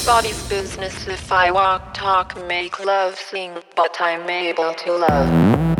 nobody's business if I walk, talk, make love, sing, but I'm able to love.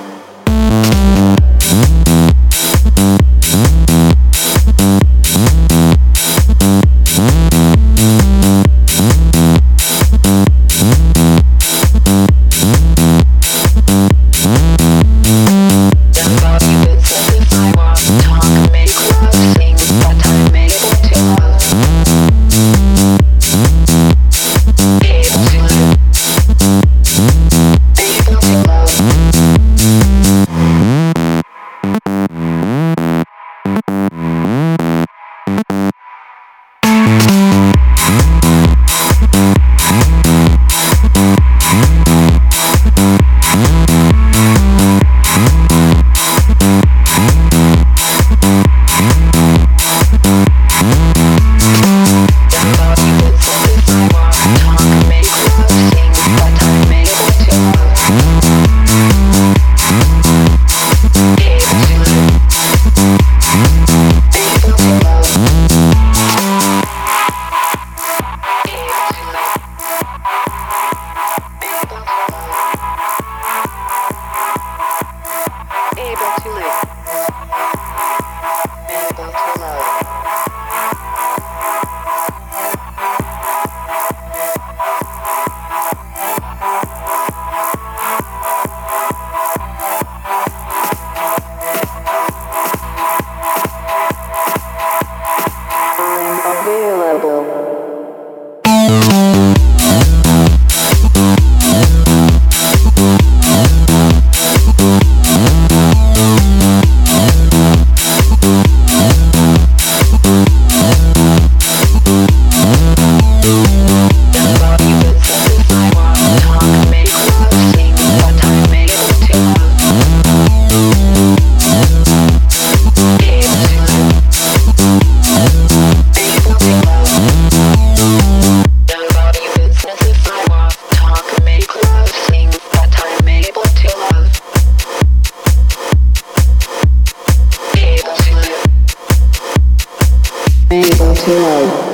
tonight.